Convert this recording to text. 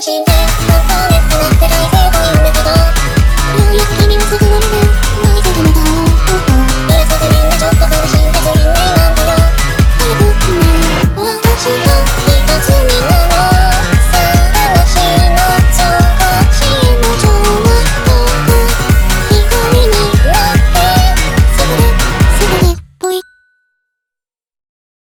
the.